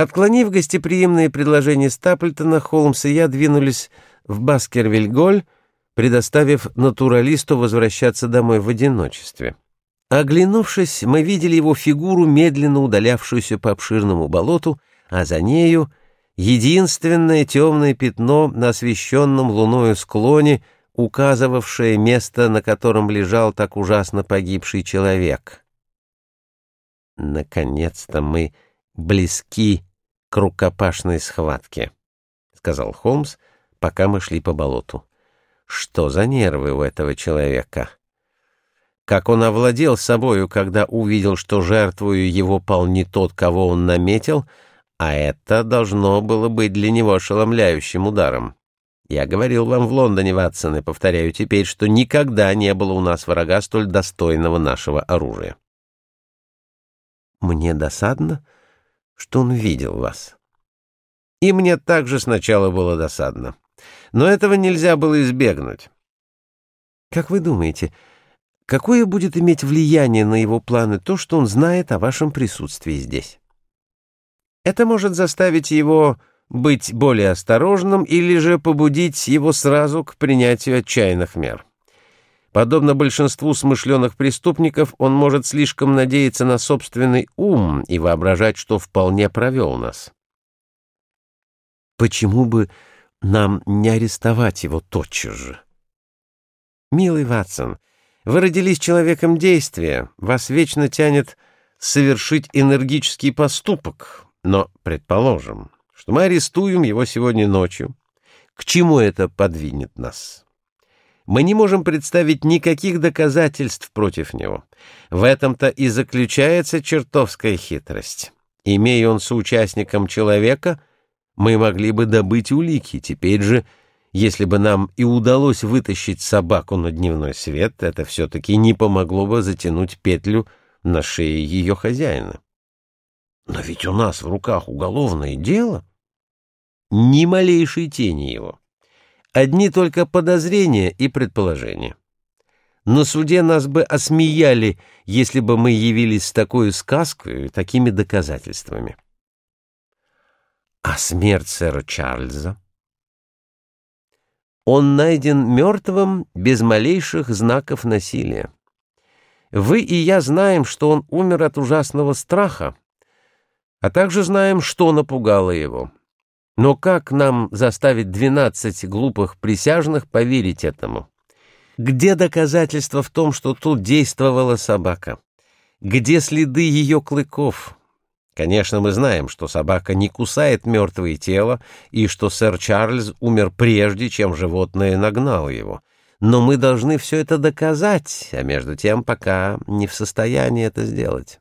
Отклонив гостеприимные предложения Стаплтона, Холмс и я двинулись в Баскервиль-Голь, предоставив натуралисту возвращаться домой в одиночестве. Оглянувшись, мы видели его фигуру, медленно удалявшуюся по обширному болоту, а за нею единственное темное пятно на освещенном луною склоне, указывавшее место, на котором лежал так ужасно погибший человек. Наконец-то мы близки к рукопашной схватке, — сказал Холмс, пока мы шли по болоту. Что за нервы у этого человека? Как он овладел собою, когда увидел, что жертвую его пал не тот, кого он наметил, а это должно было быть для него ошеломляющим ударом. Я говорил вам в Лондоне, Ватсон, и повторяю теперь, что никогда не было у нас врага столь достойного нашего оружия. Мне досадно, что он видел вас. И мне также сначала было досадно. Но этого нельзя было избегнуть. Как вы думаете, какое будет иметь влияние на его планы то, что он знает о вашем присутствии здесь? Это может заставить его быть более осторожным или же побудить его сразу к принятию отчаянных мер. Подобно большинству смышленых преступников, он может слишком надеяться на собственный ум и воображать, что вполне провел нас. Почему бы нам не арестовать его тотчас же? Милый Ватсон, вы родились человеком действия, вас вечно тянет совершить энергический поступок, но предположим, что мы арестуем его сегодня ночью. К чему это подвинет нас? Мы не можем представить никаких доказательств против него. В этом-то и заключается чертовская хитрость. Имея он соучастником человека, мы могли бы добыть улики. Теперь же, если бы нам и удалось вытащить собаку на дневной свет, это все-таки не помогло бы затянуть петлю на шее ее хозяина. Но ведь у нас в руках уголовное дело. Ни малейшей тени его. Одни только подозрения и предположения. На суде нас бы осмеяли, если бы мы явились с такой сказкой и такими доказательствами. А смерть сэра Чарльза? Он найден мертвым без малейших знаков насилия. Вы и я знаем, что он умер от ужасного страха, а также знаем, что напугало его. Но как нам заставить двенадцать глупых присяжных поверить этому? Где доказательства в том, что тут действовала собака? Где следы ее клыков? Конечно, мы знаем, что собака не кусает мертвое тело и что сэр Чарльз умер прежде, чем животное нагнало его. Но мы должны все это доказать, а между тем пока не в состоянии это сделать.